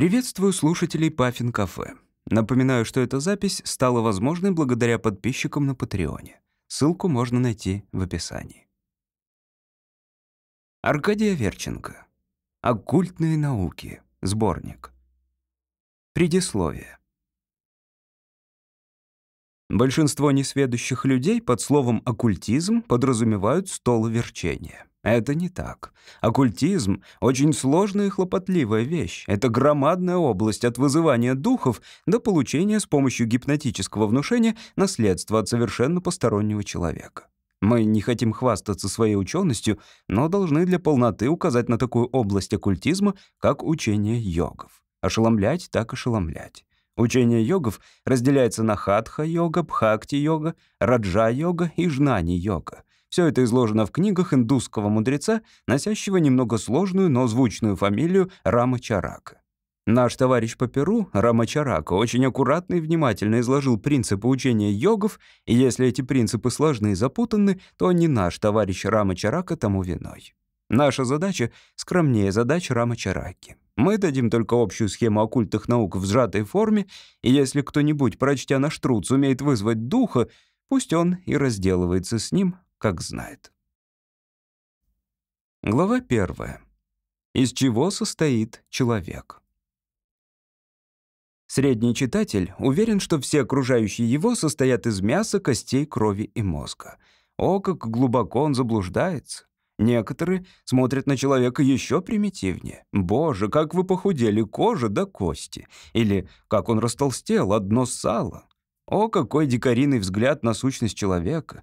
Приветствую слушателей Паффин Кафе. Напоминаю, что эта запись стала возможной благодаря подписчикам на Патреоне. Ссылку можно найти в описании. Аркадий Верченко. Оккультные науки. Сборник. Предисловие. Большинство несведущих людей под словом «оккультизм» подразумевают столоверчение. Это не так. Оккультизм — очень сложная и хлопотливая вещь. Это громадная область от вызывания духов до получения с помощью гипнотического внушения наследства от совершенно постороннего человека. Мы не хотим хвастаться своей ученостью, но должны для полноты указать на такую область оккультизма, как учение йогов. Ошеломлять так ошеломлять. Учение йогов разделяется на хатха-йога, бхакти-йога, раджа-йога и жнани-йога. Все это изложено в книгах индусского мудреца, носящего немного сложную, но звучную фамилию Рамачарака. Наш товарищ по Перу, Рамачарака, очень аккуратно и внимательно изложил принципы учения йогов, и если эти принципы сложны и запутаны, то не наш товарищ Рамачарака тому виной. Наша задача скромнее задач Рамачараки. Мы дадим только общую схему оккультных наук в сжатой форме, и если кто-нибудь, прочтя наш труд, сумеет вызвать духа, пусть он и разделывается с ним, как знает. Глава первая. Из чего состоит человек? Средний читатель уверен, что все окружающие его состоят из мяса, костей, крови и мозга. О, как глубоко он заблуждается. Некоторые смотрят на человека еще примитивнее. «Боже, как вы похудели, кожа до кости!» Или «Как он растолстел, одно сало!» О, какой дикариный взгляд на сущность человека!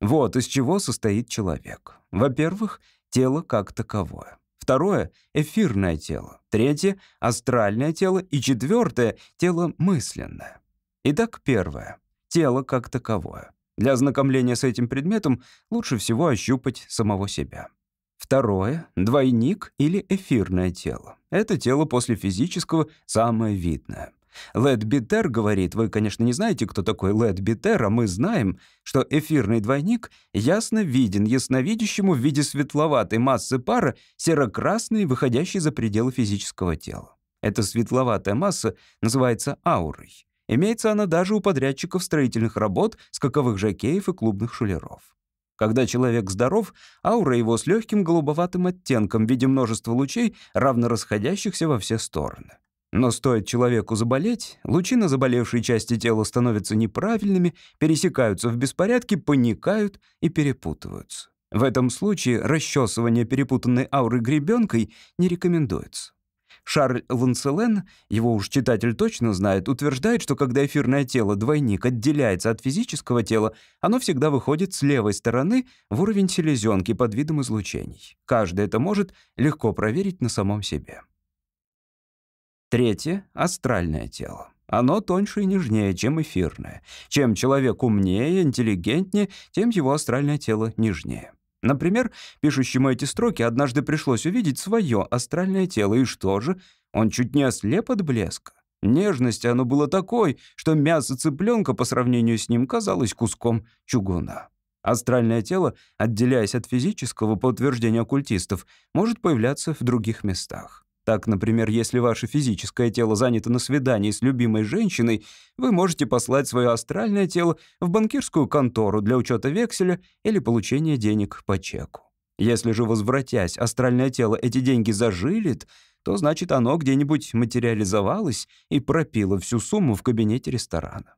Вот из чего состоит человек. Во-первых, тело как таковое. Второе — эфирное тело. Третье — астральное тело. И четвертое — тело мысленное. Итак, первое — тело как таковое. Для ознакомления с этим предметом лучше всего ощупать самого себя. Второе — двойник или эфирное тело. Это тело после физического самое видное. Лед Битер говорит, вы, конечно, не знаете, кто такой Лед Битер, а мы знаем, что эфирный двойник ясно виден ясновидящему в виде светловатой массы пара, серо-красной, выходящей за пределы физического тела. Эта светловатая масса называется аурой. Имеется она даже у подрядчиков строительных работ, скаковых жакеев и клубных шулеров. Когда человек здоров, аура его с легким голубоватым оттенком в виде множества лучей, равно расходящихся во все стороны. Но стоит человеку заболеть, лучи на заболевшей части тела становятся неправильными, пересекаются в беспорядке, паникают и перепутываются. В этом случае расчесывание перепутанной ауры гребенкой не рекомендуется. Шарль Ланселен, его уж читатель точно знает, утверждает, что когда эфирное тело, двойник, отделяется от физического тела, оно всегда выходит с левой стороны в уровень селезенки под видом излучений. Каждый это может легко проверить на самом себе. Третье — астральное тело. Оно тоньше и нежнее, чем эфирное. Чем человек умнее, интеллигентнее, тем его астральное тело нежнее. Например, пишущему эти строки однажды пришлось увидеть свое астральное тело, и что же? Он чуть не ослеп от блеска. Нежности оно было такой, что мясо цыпленка по сравнению с ним казалось куском чугуна. Астральное тело, отделяясь от физического по утверждению оккультистов, может появляться в других местах. Так, например, если ваше физическое тело занято на свидании с любимой женщиной, вы можете послать свое астральное тело в банкирскую контору для учета векселя или получения денег по чеку. Если же, возвратясь, астральное тело эти деньги зажилит, то значит оно где-нибудь материализовалось и пропило всю сумму в кабинете ресторана.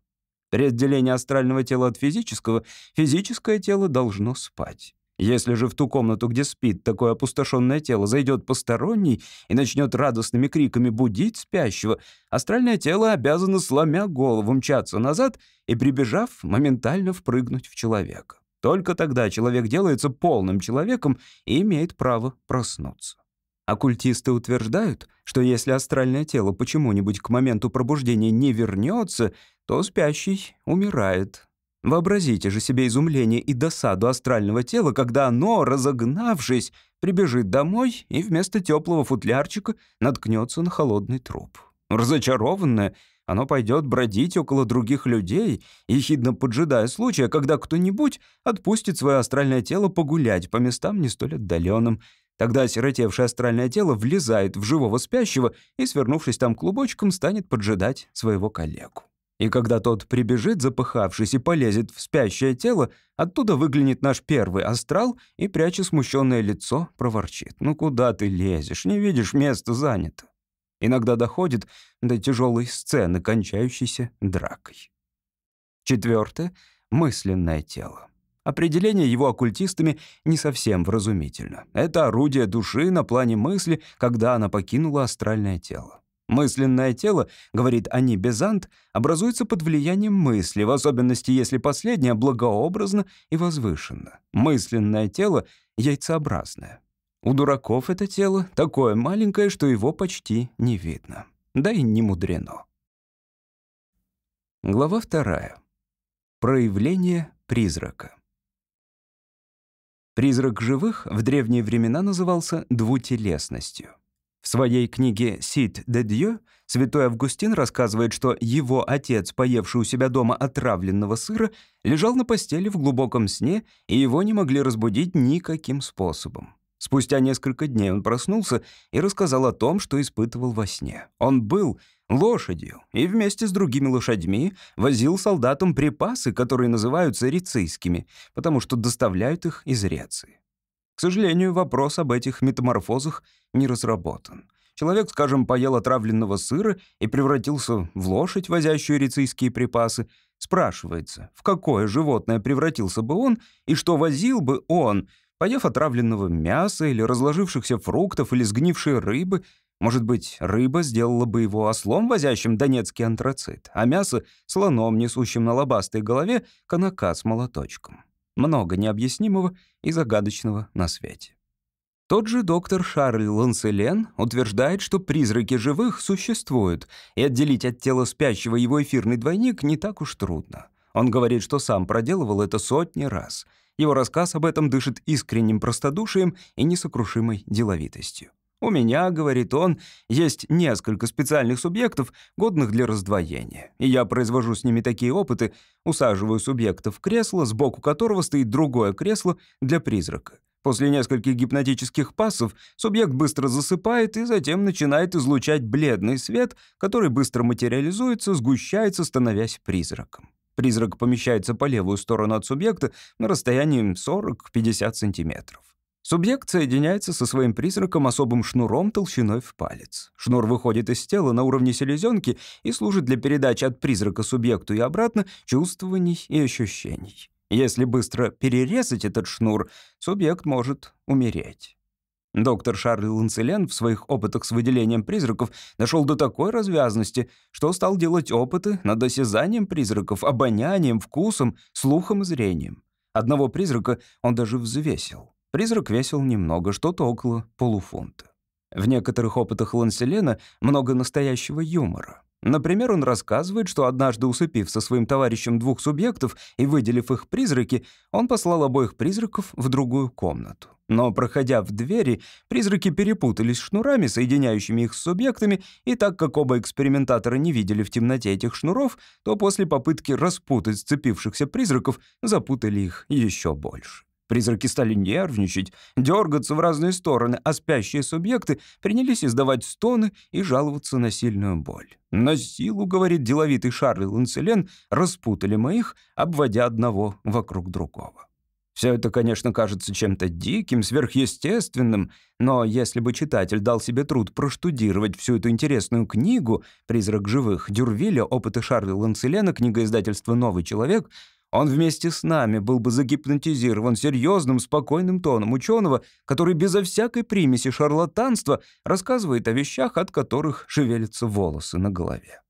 При отделении астрального тела от физического, физическое тело должно спать. Если же в ту комнату, где спит такое опустошенное тело, зайдет посторонний и начнет радостными криками будить спящего, астральное тело обязано, сломя голову, мчаться назад и, прибежав, моментально впрыгнуть в человека. Только тогда человек делается полным человеком и имеет право проснуться. Оккультисты утверждают, что если астральное тело почему-нибудь к моменту пробуждения не вернется, то спящий умирает, Вообразите же себе изумление и досаду астрального тела, когда оно, разогнавшись, прибежит домой и вместо теплого футлярчика наткнется на холодный труп. Разочарованное, оно пойдет бродить около других людей, ехидно поджидая случая, когда кто-нибудь отпустит свое астральное тело погулять по местам не столь отдаленным. Тогда осиротевшее астральное тело влезает в живого спящего и, свернувшись там клубочком, станет поджидать своего коллегу. И когда тот прибежит, запыхавшись, и полезет в спящее тело, оттуда выглянет наш первый астрал и, пряча смущенное лицо, проворчит. «Ну куда ты лезешь? Не видишь, место занято». Иногда доходит до тяжелой сцены, кончающейся дракой. Четвертое — мысленное тело. Определение его оккультистами не совсем вразумительно. Это орудие души на плане мысли, когда она покинула астральное тело. Мысленное тело, говорит Ани Безант, образуется под влиянием мысли, в особенности, если последнее благообразно и возвышенно. Мысленное тело яйцеобразное. У дураков это тело такое маленькое, что его почти не видно. Да и не мудрено. Глава вторая. Проявление призрака. Призрак живых в древние времена назывался двутелесностью. В своей книге «Сид де Дьё» святой Августин рассказывает, что его отец, поевший у себя дома отравленного сыра, лежал на постели в глубоком сне, и его не могли разбудить никаким способом. Спустя несколько дней он проснулся и рассказал о том, что испытывал во сне. Он был лошадью и вместе с другими лошадьми возил солдатам припасы, которые называются рецийскими, потому что доставляют их из Реции. К сожалению, вопрос об этих метаморфозах не разработан. Человек, скажем, поел отравленного сыра и превратился в лошадь, возящую рецийские припасы. Спрашивается, в какое животное превратился бы он и что возил бы он — Поев отравленного мяса или разложившихся фруктов или сгнившей рыбы, может быть, рыба сделала бы его ослом, возящим донецкий антрацит, а мясо — слоном, несущим на лобастой голове конока с молоточком. Много необъяснимого и загадочного на свете. Тот же доктор Шарль Ланселен утверждает, что призраки живых существуют, и отделить от тела спящего его эфирный двойник не так уж трудно. Он говорит, что сам проделывал это сотни раз — его рассказ об этом дышит искренним простодушием и несокрушимой деловитостью. «У меня, — говорит он, — есть несколько специальных субъектов, годных для раздвоения, и я произвожу с ними такие опыты, усаживаю субъекта в кресло, сбоку которого стоит другое кресло для призрака. После нескольких гипнотических пассов субъект быстро засыпает и затем начинает излучать бледный свет, который быстро материализуется, сгущается, становясь призраком. Призрак помещается по левую сторону от субъекта на расстоянии 40-50 сантиметров. Субъект соединяется со своим призраком особым шнуром толщиной в палец. Шнур выходит из тела на уровне селезенки и служит для передачи от призрака субъекту и обратно чувствований и ощущений. Если быстро перерезать этот шнур, субъект может умереть. Доктор Шарль Ланцелен в своих опытах с выделением призраков дошел до такой развязности, что стал делать опыты над осязанием призраков, обонянием, вкусом, слухом и зрением. Одного призрака он даже взвесил. Призрак весил немного, что-то около полуфунта. В некоторых опытах Ланселена много настоящего юмора. Например, он рассказывает, что однажды усыпив со своим товарищем двух субъектов и выделив их призраки, он послал обоих призраков в другую комнату. Но, проходя в двери, призраки перепутались шнурами, соединяющими их с субъектами, и так как оба экспериментатора не видели в темноте этих шнуров, то после попытки распутать сцепившихся призраков запутали их еще больше. Призраки стали нервничать, дергаться в разные стороны, а спящие субъекты принялись издавать стоны и жаловаться на сильную боль. «На силу, — говорит деловитый Шарль Ланцелен, — распутали мы их, обводя одного вокруг другого». Все это, конечно, кажется чем-то диким, сверхъестественным, но если бы читатель дал себе труд проштудировать всю эту интересную книгу «Призрак живых» Дюрвиля, опыты Шарля Ланцелена, книга издательства «Новый человек», он вместе с нами был бы загипнотизирован серьезным, спокойным тоном ученого, который безо всякой примеси шарлатанства рассказывает о вещах, от которых шевелятся волосы на голове.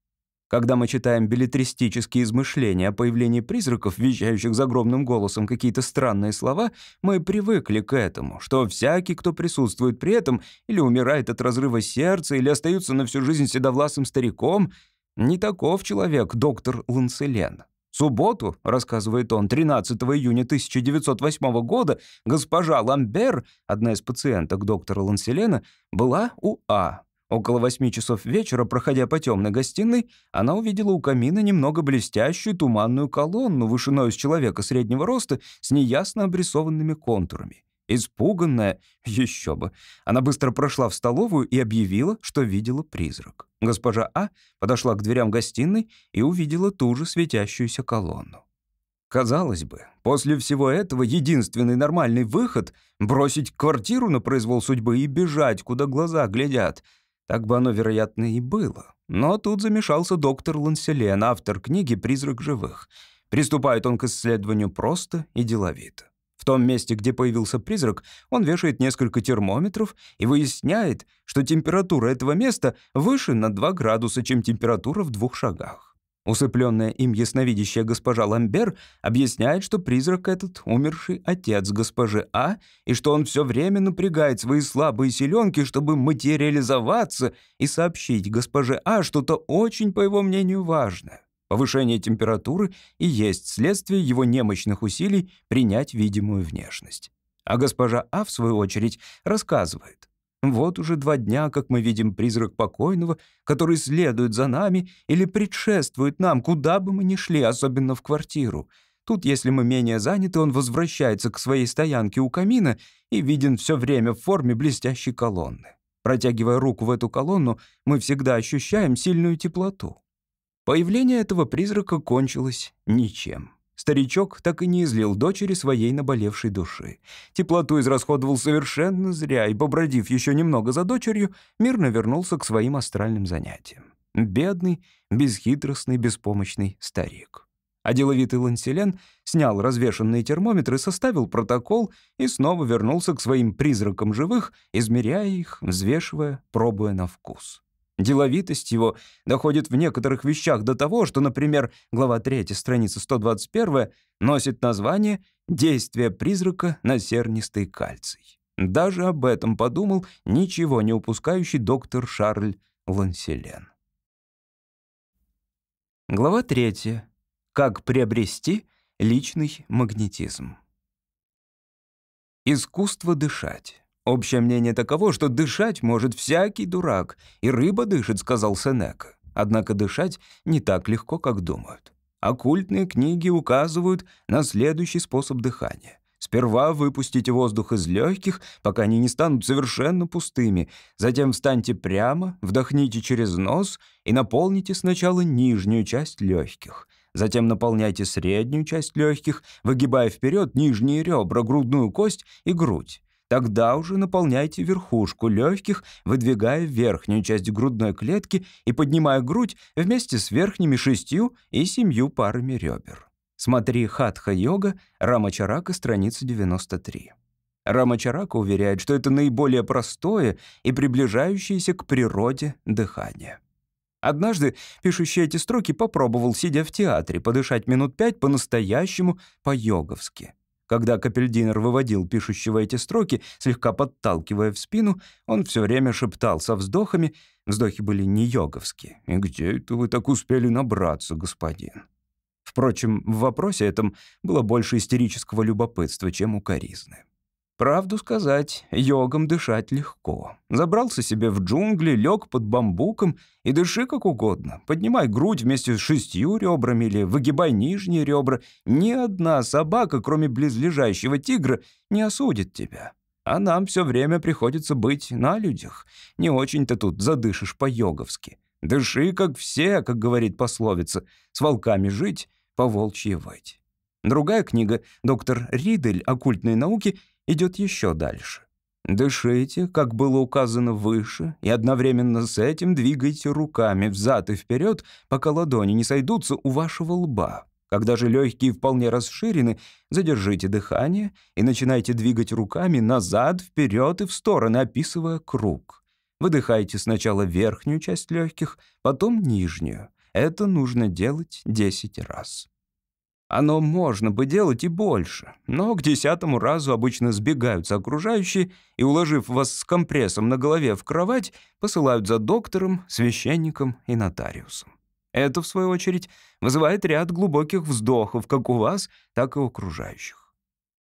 Когда мы читаем билетристические измышления о появлении призраков, вещающих загромным голосом какие-то странные слова, мы привыкли к этому, что всякий, кто присутствует при этом, или умирает от разрыва сердца, или остается на всю жизнь седовласым стариком, не таков человек, доктор Ланселен субботу, рассказывает он, 13 июня 1908 года, госпожа Ламбер, одна из пациенток доктора Ланселена, была у А. Около восьми часов вечера, проходя по темной гостиной, она увидела у камина немного блестящую туманную колонну вышиной с человека среднего роста с неясно обрисованными контурами. Испуганная, еще бы. Она быстро прошла в столовую и объявила, что видела призрак. Госпожа А подошла к дверям гостиной и увидела ту же светящуюся колонну. Казалось бы, после всего этого единственный нормальный выход — бросить квартиру на произвол судьбы и бежать, куда глаза глядят. Так бы оно, вероятно, и было. Но тут замешался доктор Ланселен, автор книги «Призрак живых». Приступает он к исследованию просто и деловито. Том месте, где появился призрак, он вешает несколько термометров и выясняет, что температура этого места выше на 2 градуса, чем температура в двух шагах. Усыпленная им ясновидящая госпожа Ламбер объясняет, что призрак этот — умерший отец госпожи А, и что он все время напрягает свои слабые селенки, чтобы материализоваться и сообщить госпоже А что-то очень, по его мнению, важное. Повышение температуры и есть следствие его немощных усилий принять видимую внешность. А госпожа А, в свою очередь, рассказывает. Вот уже два дня, как мы видим призрак покойного, который следует за нами или предшествует нам, куда бы мы ни шли, особенно в квартиру. Тут, если мы менее заняты, он возвращается к своей стоянке у камина и виден все время в форме блестящей колонны. Протягивая руку в эту колонну, мы всегда ощущаем сильную теплоту. Появление этого призрака кончилось ничем. Старичок так и не излил дочери своей наболевшей души. Теплоту израсходовал совершенно зря, и, побродив еще немного за дочерью, мирно вернулся к своим астральным занятиям. Бедный, бесхитростный, беспомощный старик. А деловитый Ланселен снял развешанные термометры, составил протокол и снова вернулся к своим призракам живых, измеряя их, взвешивая, пробуя на вкус. Деловитость его доходит в некоторых вещах до того, что, например, глава 3, страница 121, носит название «Действие призрака на сернистый кальций». Даже об этом подумал ничего не упускающий доктор Шарль Ланселен. Глава 3. Как приобрести личный магнетизм. Искусство дышать. Общее мнение таково, что дышать может всякий дурак, и рыба дышит, сказал Сенека. Однако дышать не так легко, как думают. Оккультные книги указывают на следующий способ дыхания. Сперва выпустите воздух из легких, пока они не станут совершенно пустыми. Затем встаньте прямо, вдохните через нос и наполните сначала нижнюю часть легких. Затем наполняйте среднюю часть легких, выгибая вперед нижние ребра, грудную кость и грудь. Тогда уже наполняйте верхушку легких, выдвигая верхнюю часть грудной клетки и поднимая грудь вместе с верхними шестью и семью парами ребер. Смотри «Хатха-йога», Рамачарака, страница 93. Рамачарака уверяет, что это наиболее простое и приближающееся к природе дыхание. Однажды пишущий эти строки попробовал, сидя в театре, подышать минут пять по-настоящему по-йоговски. Когда Капельдинер выводил пишущего эти строки, слегка подталкивая в спину, он все время шептал со вздохами. Вздохи были не йоговские. «И где это вы так успели набраться, господин?» Впрочем, в вопросе этом было больше истерического любопытства, чем укоризны. Правду сказать, йогом дышать легко. Забрался себе в джунгли, лег под бамбуком и дыши как угодно. Поднимай грудь вместе с шестью ребрами или выгибай нижние ребра. Ни одна собака, кроме близлежащего тигра, не осудит тебя. А нам все время приходится быть на людях. Не очень-то тут задышишь по-йоговски. Дыши, как все, как говорит пословица. С волками жить, по волчьи выть. Другая книга «Доктор Ридель. Оккультные науки» идет еще дальше. Дышите, как было указано выше, и одновременно с этим двигайте руками взад и вперед, пока ладони не сойдутся у вашего лба. Когда же легкие вполне расширены, задержите дыхание и начинайте двигать руками назад, вперед и в стороны, описывая круг. Выдыхайте сначала верхнюю часть легких, потом нижнюю. Это нужно делать 10 раз. Оно можно бы делать и больше, но к десятому разу обычно сбегаются окружающие и, уложив вас с компрессом на голове в кровать, посылают за доктором, священником и нотариусом. Это, в свою очередь, вызывает ряд глубоких вздохов как у вас, так и у окружающих.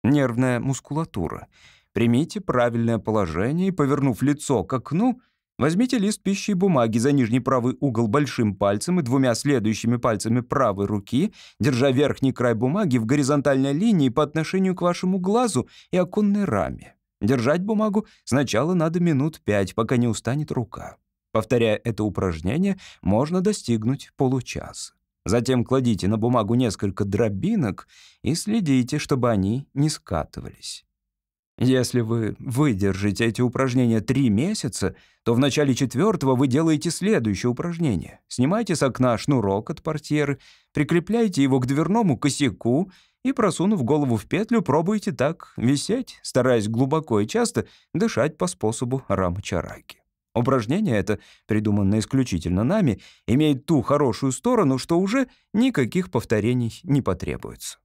Нервная мускулатура. Примите правильное положение и, повернув лицо к окну, Возьмите лист пищи и бумаги за нижний правый угол большим пальцем и двумя следующими пальцами правой руки, держа верхний край бумаги в горизонтальной линии по отношению к вашему глазу и оконной раме. Держать бумагу сначала надо минут пять, пока не устанет рука. Повторяя это упражнение, можно достигнуть получаса. Затем кладите на бумагу несколько дробинок и следите, чтобы они не скатывались. Если вы выдержите эти упражнения три месяца, то в начале четвертого вы делаете следующее упражнение. Снимайте с окна шнурок от портьеры, прикрепляйте его к дверному косяку и, просунув голову в петлю, пробуйте так висеть, стараясь глубоко и часто дышать по способу Рамачараки. Упражнение это, придуманное исключительно нами, имеет ту хорошую сторону, что уже никаких повторений не потребуется.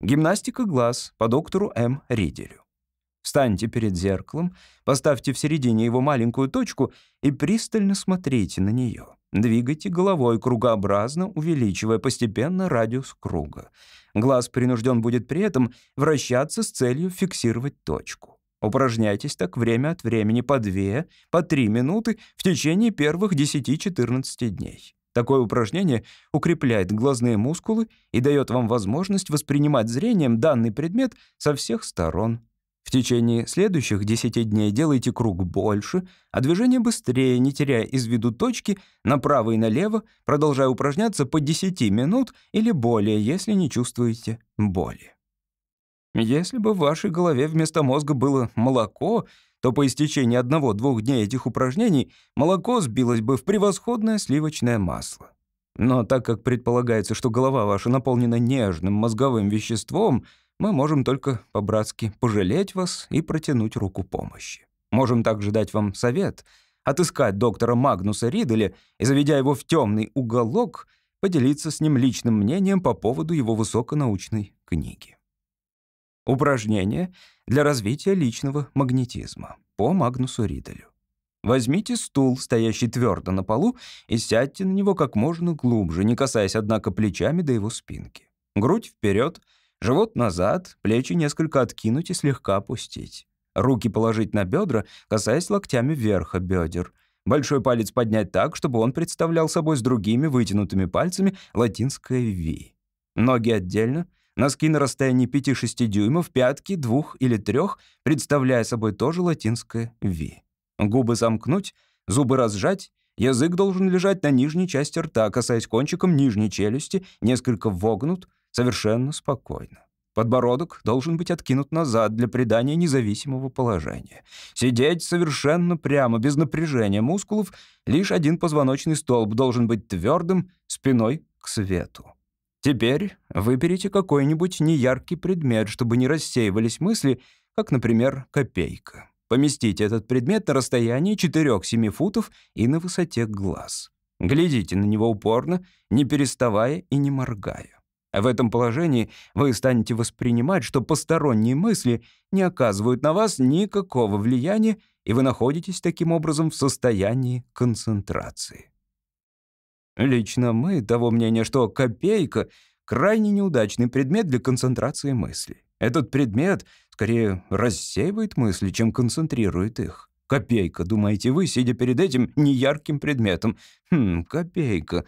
Гимнастика глаз по доктору М. Риделю. Встаньте перед зеркалом, поставьте в середине его маленькую точку и пристально смотрите на нее. Двигайте головой кругообразно, увеличивая постепенно радиус круга. Глаз принужден будет при этом вращаться с целью фиксировать точку. Упражняйтесь так время от времени по 2, по 3 минуты в течение первых 10-14 дней. Такое упражнение укрепляет глазные мускулы и дает вам возможность воспринимать зрением данный предмет со всех сторон. В течение следующих 10 дней делайте круг больше, а движение быстрее, не теряя из виду точки, направо и налево, продолжая упражняться по 10 минут или более, если не чувствуете боли. Если бы в вашей голове вместо мозга было молоко, то по истечении одного-двух дней этих упражнений молоко сбилось бы в превосходное сливочное масло. Но так как предполагается, что голова ваша наполнена нежным мозговым веществом, мы можем только по-братски пожалеть вас и протянуть руку помощи. Можем также дать вам совет — отыскать доктора Магнуса Риделя и, заведя его в темный уголок, поделиться с ним личным мнением по поводу его высоконаучной книги. Упражнение для развития личного магнетизма по Магнусу Риделю. Возьмите стул, стоящий твердо на полу, и сядьте на него как можно глубже, не касаясь, однако, плечами до его спинки. Грудь вперед, живот назад, плечи несколько откинуть и слегка опустить. Руки положить на бедра, касаясь локтями верха бедер. Большой палец поднять так, чтобы он представлял собой с другими вытянутыми пальцами латинское «Ви». Ноги отдельно — Носки на расстоянии 5-6 дюймов, пятки, двух или трех, представляя собой тоже латинское «ви». Губы замкнуть, зубы разжать, язык должен лежать на нижней части рта, касаясь кончиком нижней челюсти, несколько вогнут, совершенно спокойно. Подбородок должен быть откинут назад для придания независимого положения. Сидеть совершенно прямо, без напряжения мускулов, лишь один позвоночный столб должен быть твердым, спиной к свету. Теперь выберите какой-нибудь неяркий предмет, чтобы не рассеивались мысли, как, например, копейка. Поместите этот предмет на расстоянии 4-7 футов и на высоте глаз. Глядите на него упорно, не переставая и не моргая. В этом положении вы станете воспринимать, что посторонние мысли не оказывают на вас никакого влияния, и вы находитесь таким образом в состоянии концентрации. Лично мы того мнения, что копейка — крайне неудачный предмет для концентрации мыслей. Этот предмет скорее рассеивает мысли, чем концентрирует их. Копейка, думаете вы, сидя перед этим неярким предметом. Хм, копейка.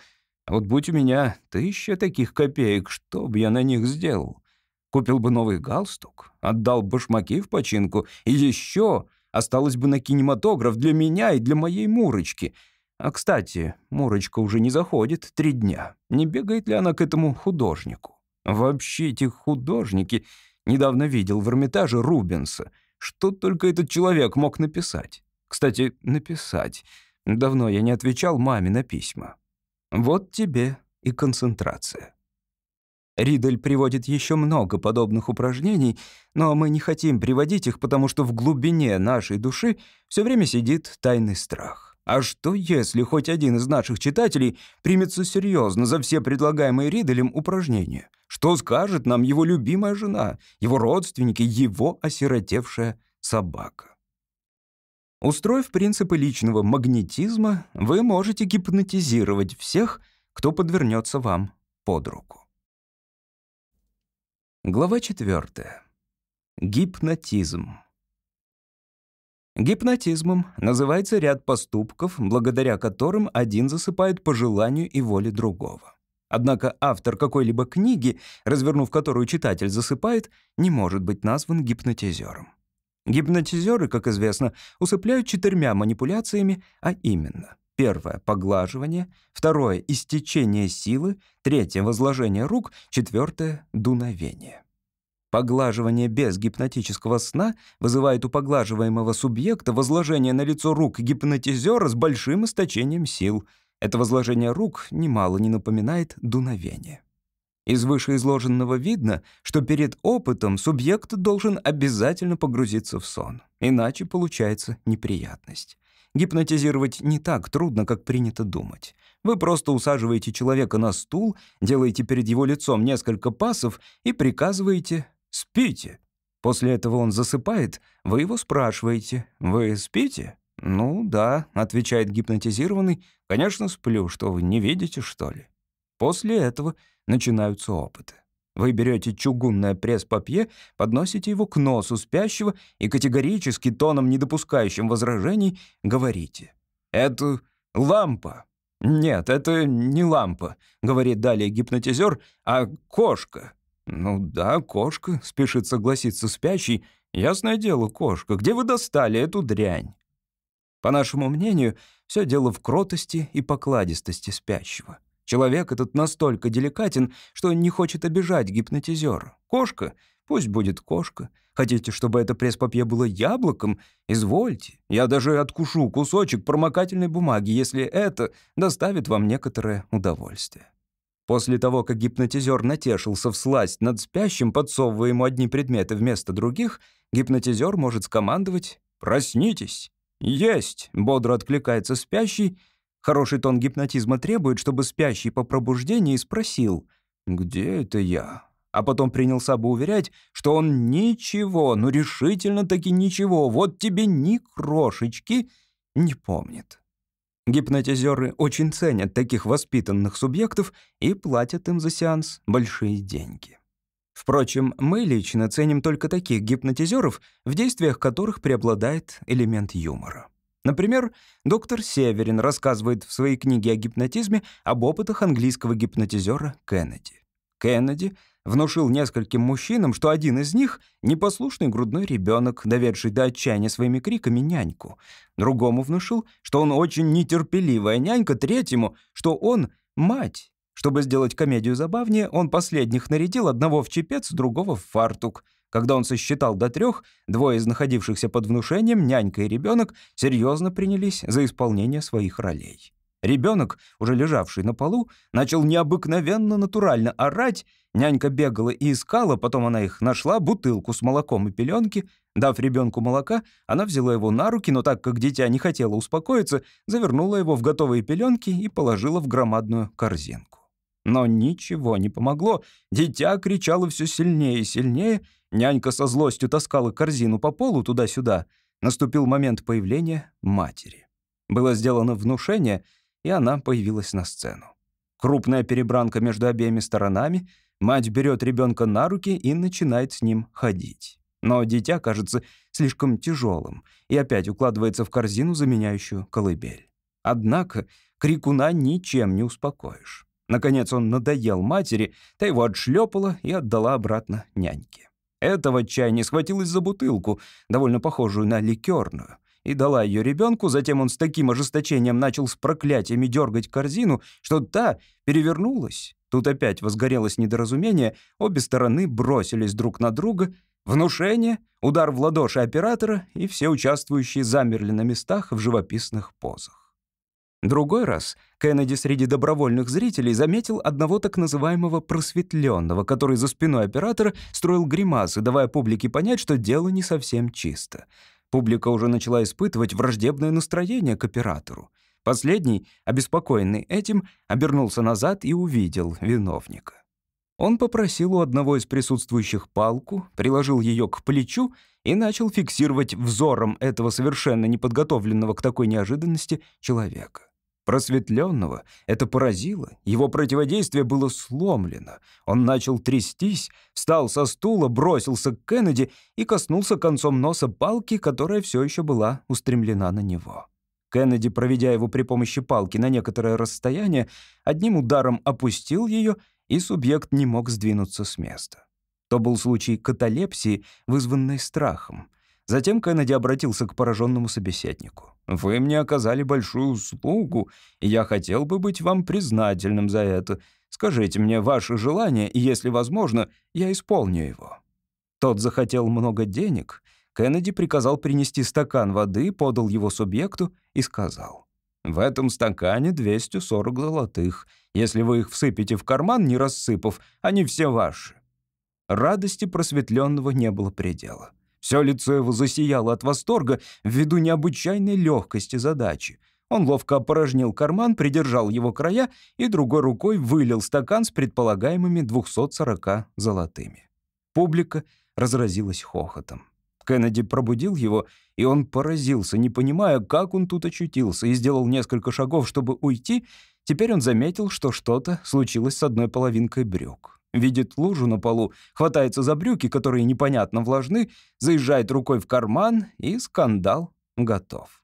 А вот будь у меня тысяча таких копеек, что бы я на них сделал? Купил бы новый галстук, отдал башмаки в починку, и еще осталось бы на кинематограф для меня и для моей Мурочки — а, кстати, Мурочка уже не заходит три дня. Не бегает ли она к этому художнику? Вообще эти художники... Недавно видел в Эрмитаже Рубенса. Что только этот человек мог написать. Кстати, написать. Давно я не отвечал маме на письма. Вот тебе и концентрация. Ридель приводит еще много подобных упражнений, но мы не хотим приводить их, потому что в глубине нашей души все время сидит тайный страх. А что, если хоть один из наших читателей примется серьезно за все предлагаемые Риделем упражнения? Что скажет нам его любимая жена, его родственники, его осиротевшая собака? Устроив принципы личного магнетизма, вы можете гипнотизировать всех, кто подвернется вам под руку. Глава 4. Гипнотизм. Гипнотизмом называется ряд поступков, благодаря которым один засыпает по желанию и воле другого. Однако автор какой-либо книги, развернув которую читатель засыпает, не может быть назван гипнотизером. Гипнотизеры, как известно, усыпляют четырьмя манипуляциями, а именно Первое — поглаживание. Второе — истечение силы. Третье — возложение рук. Четвертое — дуновение. Поглаживание без гипнотического сна вызывает у поглаживаемого субъекта возложение на лицо рук гипнотизера с большим источением сил. Это возложение рук немало не напоминает дуновение. Из вышеизложенного видно, что перед опытом субъект должен обязательно погрузиться в сон, иначе получается неприятность. Гипнотизировать не так трудно, как принято думать. Вы просто усаживаете человека на стул, делаете перед его лицом несколько пасов и приказываете «спите». После этого он засыпает, вы его спрашиваете «Вы спите?» «Ну да», — отвечает гипнотизированный, «конечно сплю, что вы не видите, что ли?» После этого начинаются опыты. Вы берете чугунное пресс-папье, подносите его к носу спящего и категорически, тоном, не допускающим возражений, говорите. «Это лампа». «Нет, это не лампа», — говорит далее гипнотизер, «а кошка». «Ну да, кошка», — спешит согласиться спящий. «Ясное дело, кошка. Где вы достали эту дрянь?» По нашему мнению, все дело в кротости и покладистости спящего. Человек этот настолько деликатен, что не хочет обижать гипнотизера. Кошка? Пусть будет кошка. Хотите, чтобы это пресс-папье было яблоком? Извольте. Я даже откушу кусочек промокательной бумаги, если это доставит вам некоторое удовольствие. После того, как гипнотизер натешился в сласть над спящим, подсовывая ему одни предметы вместо других, гипнотизер может скомандовать «Проснитесь». «Есть!» — бодро откликается спящий — Хороший тон гипнотизма требует, чтобы спящий по пробуждении спросил «Где это я?», а потом принялся бы уверять, что он ничего, ну решительно таки ничего, вот тебе ни крошечки не помнит. Гипнотизеры очень ценят таких воспитанных субъектов и платят им за сеанс большие деньги. Впрочем, мы лично ценим только таких гипнотизеров, в действиях которых преобладает элемент юмора. Например, доктор Северин рассказывает в своей книге о гипнотизме об опытах английского гипнотизера Кеннеди. Кеннеди внушил нескольким мужчинам, что один из них — непослушный грудной ребенок, доведший до отчаяния своими криками няньку. Другому внушил, что он очень нетерпеливая нянька, третьему, что он — мать. Чтобы сделать комедию забавнее, он последних нарядил одного в чепец, другого в фартук — когда он сосчитал до трех, двое из находившихся под внушением, нянька и ребенок, серьезно принялись за исполнение своих ролей. Ребенок, уже лежавший на полу, начал необыкновенно натурально орать. Нянька бегала и искала, потом она их нашла, бутылку с молоком и пеленки. Дав ребенку молока, она взяла его на руки, но так как дитя не хотело успокоиться, завернула его в готовые пеленки и положила в громадную корзинку. Но ничего не помогло. Дитя кричало все сильнее и сильнее. Нянька со злостью таскала корзину по полу туда-сюда. Наступил момент появления матери. Было сделано внушение, и она появилась на сцену. Крупная перебранка между обеими сторонами. Мать берет ребенка на руки и начинает с ним ходить. Но дитя кажется слишком тяжелым и опять укладывается в корзину, заменяющую колыбель. Однако крикуна ничем не успокоишь. Наконец он надоел матери, та его отшлепала и отдала обратно няньке. Эта в отчаянии схватилась за бутылку, довольно похожую на ликерную, и дала ее ребенку. Затем он с таким ожесточением начал с проклятиями дергать корзину, что та перевернулась. Тут опять возгорелось недоразумение, обе стороны бросились друг на друга. Внушение, удар в ладоши оператора, и все участвующие замерли на местах в живописных позах. Другой раз Кеннеди среди добровольных зрителей заметил одного так называемого просветленного, который за спиной оператора строил гримасы, давая публике понять, что дело не совсем чисто. Публика уже начала испытывать враждебное настроение к оператору. Последний, обеспокоенный этим, обернулся назад и увидел виновника. Он попросил у одного из присутствующих палку, приложил ее к плечу и начал фиксировать взором этого совершенно неподготовленного к такой неожиданности человека. Просветленного это поразило, его противодействие было сломлено. Он начал трястись, встал со стула, бросился к Кеннеди и коснулся концом носа палки, которая все еще была устремлена на него. Кеннеди, проведя его при помощи палки на некоторое расстояние, одним ударом опустил ее, и субъект не мог сдвинуться с места. То был случай каталепсии, вызванной страхом. Затем Кеннеди обратился к пораженному собеседнику. «Вы мне оказали большую услугу, и я хотел бы быть вам признательным за это. Скажите мне ваше желание, и, если возможно, я исполню его». Тот захотел много денег. Кеннеди приказал принести стакан воды, подал его субъекту и сказал. «В этом стакане 240 золотых. Если вы их всыпете в карман, не рассыпав, они все ваши». Радости просветленного не было предела. Все лицо его засияло от восторга ввиду необычайной легкости задачи. Он ловко опорожнил карман, придержал его края и другой рукой вылил стакан с предполагаемыми 240 золотыми. Публика разразилась хохотом. Кеннеди пробудил его, и он поразился, не понимая, как он тут очутился, и сделал несколько шагов, чтобы уйти. Теперь он заметил, что что-то случилось с одной половинкой брюк видит лужу на полу, хватается за брюки, которые непонятно влажны, заезжает рукой в карман, и скандал готов.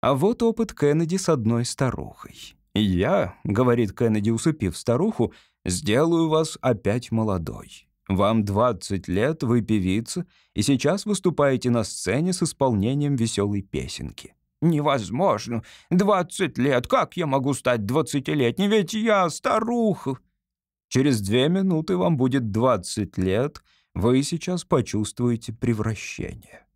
А вот опыт Кеннеди с одной старухой. «Я», — говорит Кеннеди, усыпив старуху, — «сделаю вас опять молодой. Вам 20 лет, вы певица, и сейчас выступаете на сцене с исполнением веселой песенки». «Невозможно! 20 лет! Как я могу стать двадцатилетней? Ведь я старуха!» Через две минуты вам будет 20 лет, вы сейчас почувствуете превращение.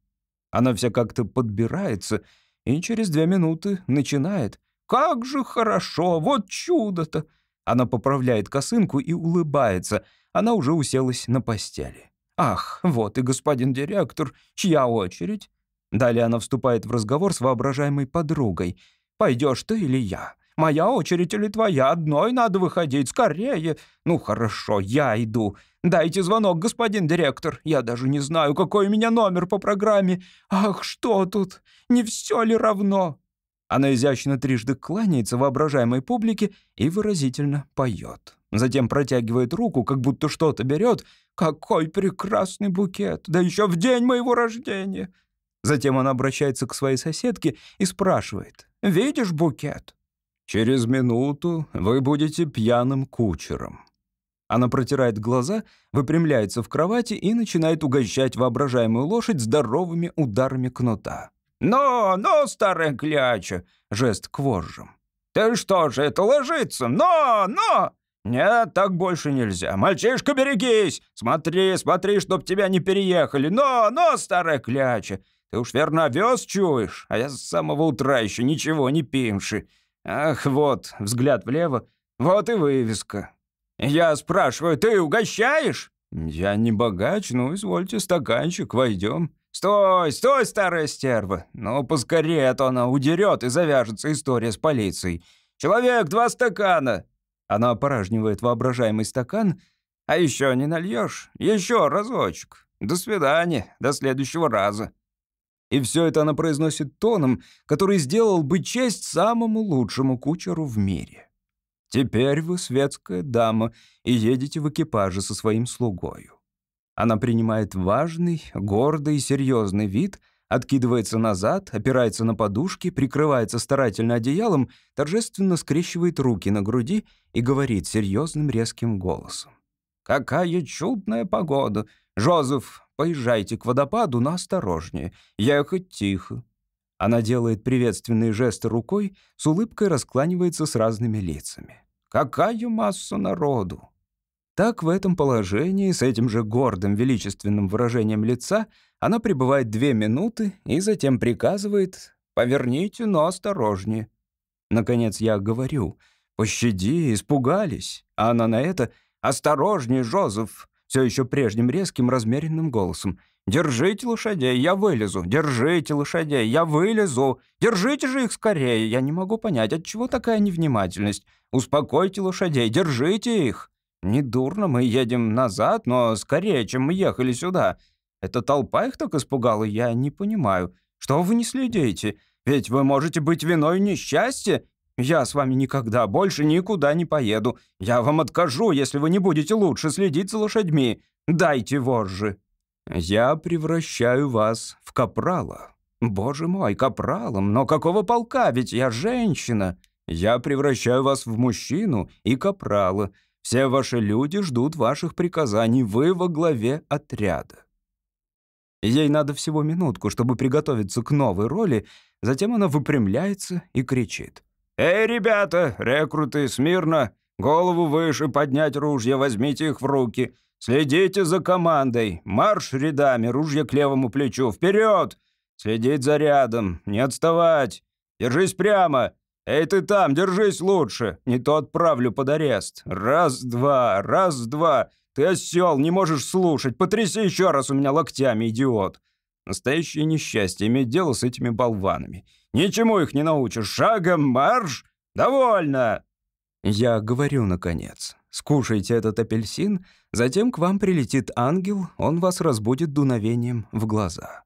Она вся как-то подбирается, и через две минуты начинает. «Как же хорошо! Вот чудо-то!» Она поправляет косынку и улыбается. Она уже уселась на постели. «Ах, вот и господин директор, чья очередь?» Далее она вступает в разговор с воображаемой подругой. «Пойдешь ты или я? Моя очередь или твоя? Одной надо выходить, скорее. Ну, хорошо, я иду. Дайте звонок, господин директор. Я даже не знаю, какой у меня номер по программе. Ах, что тут? Не все ли равно?» Она изящно трижды кланяется воображаемой публике и выразительно поет. Затем протягивает руку, как будто что-то берет. «Какой прекрасный букет! Да еще в день моего рождения!» Затем она обращается к своей соседке и спрашивает. «Видишь букет?» Через минуту вы будете пьяным кучером». Она протирает глаза, выпрямляется в кровати и начинает угощать воображаемую лошадь здоровыми ударами кнута. «Но, но, старая кляча!» — жест к вожжам. «Ты что же, это ложится? Но, но!» «Нет, так больше нельзя. Мальчишка, берегись! Смотри, смотри, чтоб тебя не переехали. Но, но, старая кляча! Ты уж верно овес чуешь, а я с самого утра еще ничего не пимши. Ах, вот, взгляд влево. Вот и вывеска. Я спрашиваю, ты угощаешь? Я не богач, ну, извольте, стаканчик, войдем. Стой, стой, старая стерва. Ну, поскорее, а то она удерет и завяжется история с полицией. Человек, два стакана. Она опорожнивает воображаемый стакан. А еще не нальешь? Еще разочек. До свидания, до следующего раза. И все это она произносит тоном, который сделал бы честь самому лучшему кучеру в мире. «Теперь вы светская дама и едете в экипаже со своим слугою». Она принимает важный, гордый и серьезный вид, откидывается назад, опирается на подушки, прикрывается старательно одеялом, торжественно скрещивает руки на груди и говорит серьезным резким голосом. «Какая чудная погода! Жозеф, поезжайте к водопаду, но осторожнее. Ехать тихо». Она делает приветственные жесты рукой, с улыбкой раскланивается с разными лицами. «Какая масса народу!» Так в этом положении, с этим же гордым величественным выражением лица, она пребывает две минуты и затем приказывает «Поверните, но осторожнее». Наконец я говорю «Пощади, испугались». А она на это «Осторожнее, Жозеф, все еще прежним резким размеренным голосом. «Держите лошадей, я вылезу! Держите лошадей, я вылезу! Держите же их скорее! Я не могу понять, от чего такая невнимательность? Успокойте лошадей, держите их!» «Недурно, мы едем назад, но скорее, чем мы ехали сюда. Эта толпа их так испугала, я не понимаю. Что вы не следите? Ведь вы можете быть виной несчастья. Я с вами никогда больше никуда не поеду. Я вам откажу, если вы не будете лучше следить за лошадьми. Дайте вожжи». «Я превращаю вас в капрала». «Боже мой, капралом, но какого полка, ведь я женщина». «Я превращаю вас в мужчину и капрала. Все ваши люди ждут ваших приказаний, вы во главе отряда». Ей надо всего минутку, чтобы приготовиться к новой роли, затем она выпрямляется и кричит. «Эй, ребята, рекруты, смирно! Голову выше, поднять ружья, возьмите их в руки. Следите за командой. Марш рядами, ружья к левому плечу. Вперед! Следить за рядом, не отставать. Держись прямо. Эй, ты там, держись лучше. Не то отправлю под арест. Раз-два, раз-два. Ты осел, не можешь слушать. Потряси еще раз у меня локтями, идиот. Настоящее несчастье иметь дело с этими болванами. Ничему их не научишь. Шагом марш! Довольно!» Я говорю, наконец. Скушайте этот апельсин, затем к вам прилетит ангел, он вас разбудит дуновением в глаза.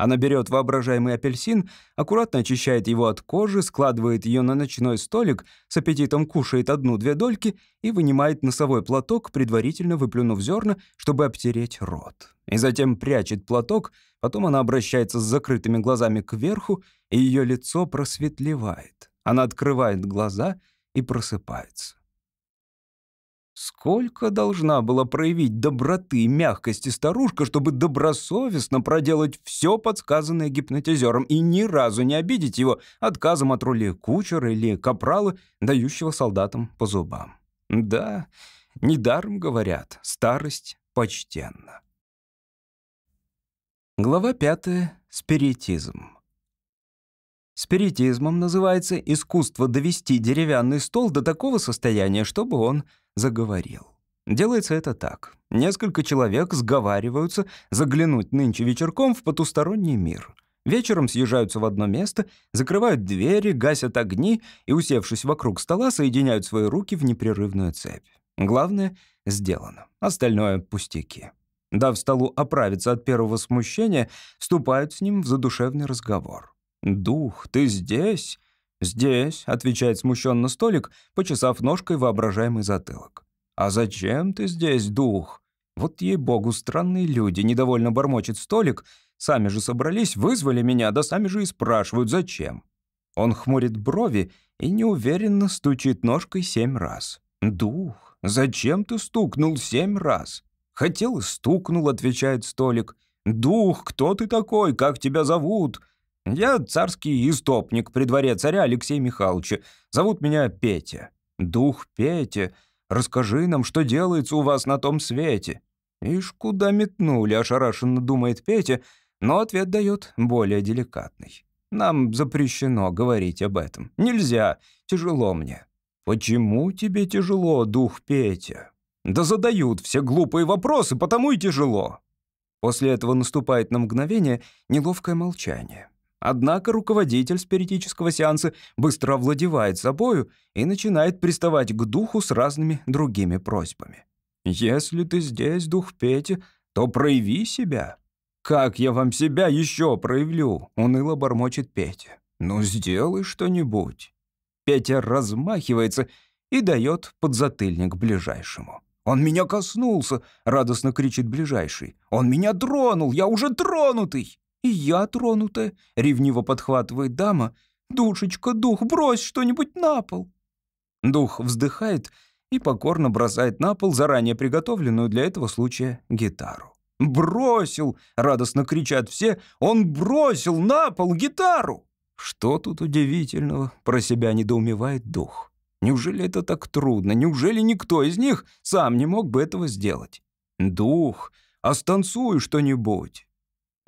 Она берет воображаемый апельсин, аккуратно очищает его от кожи, складывает ее на ночной столик, с аппетитом кушает одну-две дольки и вынимает носовой платок, предварительно выплюнув зерна, чтобы обтереть рот. И затем прячет платок, потом она обращается с закрытыми глазами кверху, и ее лицо просветлевает. Она открывает глаза и просыпается. Сколько должна была проявить доброты и мягкости старушка, чтобы добросовестно проделать все подсказанное гипнотизером и ни разу не обидеть его отказом от роли кучера или капрала, дающего солдатам по зубам. Да, недаром говорят, старость почтенна. Глава пятая. Спиритизм. Спиритизмом называется искусство довести деревянный стол до такого состояния, чтобы он заговорил. Делается это так. Несколько человек сговариваются заглянуть нынче вечерком в потусторонний мир. Вечером съезжаются в одно место, закрывают двери, гасят огни и, усевшись вокруг стола, соединяют свои руки в непрерывную цепь. Главное — сделано. Остальное — пустяки. Дав столу оправиться от первого смущения, вступают с ним в задушевный разговор. «Дух, ты здесь?» «Здесь», — отвечает смущенно столик, почесав ножкой воображаемый затылок. «А зачем ты здесь, дух?» «Вот ей-богу, странные люди», — недовольно бормочет столик. «Сами же собрались, вызвали меня, да сами же и спрашивают, зачем?» Он хмурит брови и неуверенно стучит ножкой семь раз. «Дух, зачем ты стукнул семь раз?» «Хотел и стукнул», — отвечает столик. «Дух, кто ты такой? Как тебя зовут?» «Я царский истопник при дворе царя Алексея Михайловича. Зовут меня Петя». «Дух Петя, расскажи нам, что делается у вас на том свете». «Ишь, куда метнули», — ошарашенно думает Петя, но ответ дает более деликатный. «Нам запрещено говорить об этом. Нельзя. Тяжело мне». «Почему тебе тяжело, дух Петя?» «Да задают все глупые вопросы, потому и тяжело». После этого наступает на мгновение неловкое молчание. Однако руководитель спиритического сеанса быстро овладевает собою и начинает приставать к духу с разными другими просьбами. «Если ты здесь, дух Петя, то прояви себя». «Как я вам себя еще проявлю?» — уныло бормочет Петя. «Ну, сделай что-нибудь». Петя размахивается и дает подзатыльник ближайшему. «Он меня коснулся!» — радостно кричит ближайший. «Он меня тронул! Я уже тронутый!» «И я тронутая», — ревниво подхватывает дама. «Душечка, дух, брось что-нибудь на пол». Дух вздыхает и покорно бросает на пол заранее приготовленную для этого случая гитару. «Бросил!» — радостно кричат все. «Он бросил на пол гитару!» Что тут удивительного, про себя недоумевает дух. Неужели это так трудно? Неужели никто из них сам не мог бы этого сделать? Дух, а станцуй что-нибудь.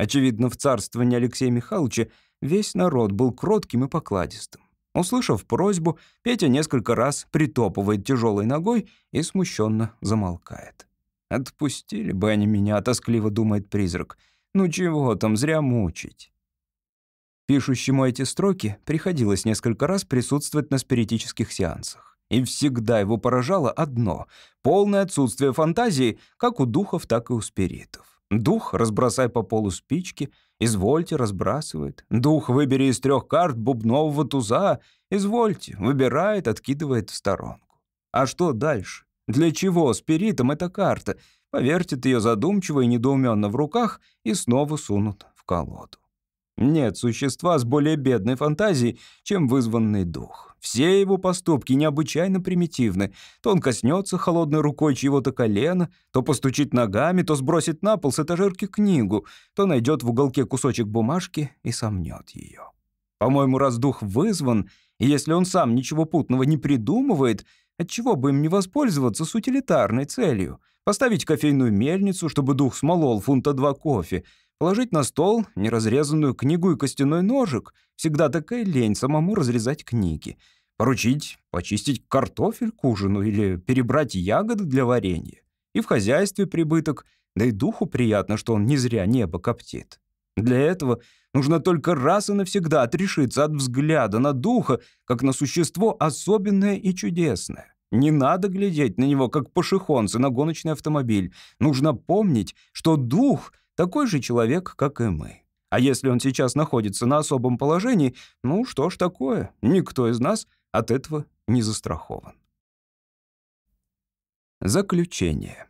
Очевидно, в царствовании Алексея Михайловича весь народ был кротким и покладистым. Услышав просьбу, Петя несколько раз притопывает тяжелой ногой и смущенно замолкает. «Отпустили бы они меня», — тоскливо думает призрак. «Ну чего там, зря мучить». Пишущему эти строки приходилось несколько раз присутствовать на спиритических сеансах. И всегда его поражало одно — полное отсутствие фантазии как у духов, так и у спиритов. Дух разбросай по полу спички, извольте, разбрасывает. Дух выбери из трех карт бубнового туза, извольте, выбирает, откидывает в сторонку. А что дальше? Для чего спиритом эта карта? Повертит ее задумчиво и недоуменно в руках и снова сунут в колоду. Нет существа с более бедной фантазией, чем вызванный дух. Все его поступки необычайно примитивны. То он коснется холодной рукой чьего-то колена, то постучит ногами, то сбросит на пол с этажерки книгу, то найдет в уголке кусочек бумажки и сомнет ее. По-моему, раз дух вызван, и если он сам ничего путного не придумывает, отчего бы им не воспользоваться с утилитарной целью? Поставить кофейную мельницу, чтобы дух смолол фунта два кофе — Положить на стол неразрезанную книгу и костяной ножик. Всегда такая лень самому разрезать книги. Поручить почистить картофель к ужину или перебрать ягоды для варенья. И в хозяйстве прибыток, да и духу приятно, что он не зря небо коптит. Для этого нужно только раз и навсегда отрешиться от взгляда на духа, как на существо особенное и чудесное. Не надо глядеть на него, как пошехонцы на гоночный автомобиль. Нужно помнить, что дух — такой же человек, как и мы. А если он сейчас находится на особом положении, ну что ж такое, никто из нас от этого не застрахован. Заключение.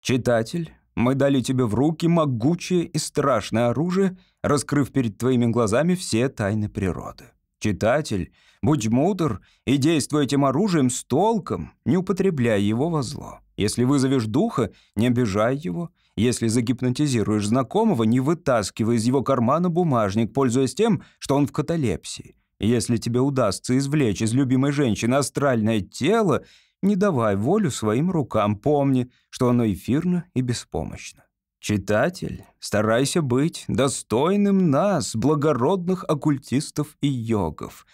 Читатель, мы дали тебе в руки могучее и страшное оружие, раскрыв перед твоими глазами все тайны природы. Читатель, будь мудр и действуй этим оружием с толком, не употребляй его во зло. Если вызовешь духа, не обижай его. Если загипнотизируешь знакомого, не вытаскивай из его кармана бумажник, пользуясь тем, что он в каталепсии. Если тебе удастся извлечь из любимой женщины астральное тело, не давай волю своим рукам, помни, что оно эфирно и беспомощно. Читатель, старайся быть достойным нас, благородных оккультистов и йогов.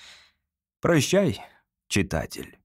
Прощай, читатель.